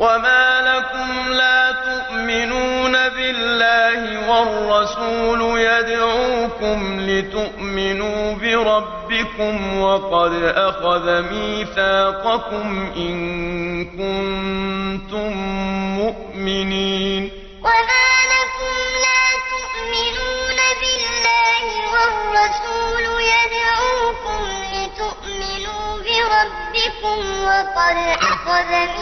وما لكم لا تؤمنون بالله والرسول يدعوكم لتؤمنوا بربكم وقد أخذ ميثاقكم إن كنتم مؤمنين وما لكم لا تؤمنون بالله والرسول يدعوكم لتؤمنوا بربكم وقد أخذ ميثاقكم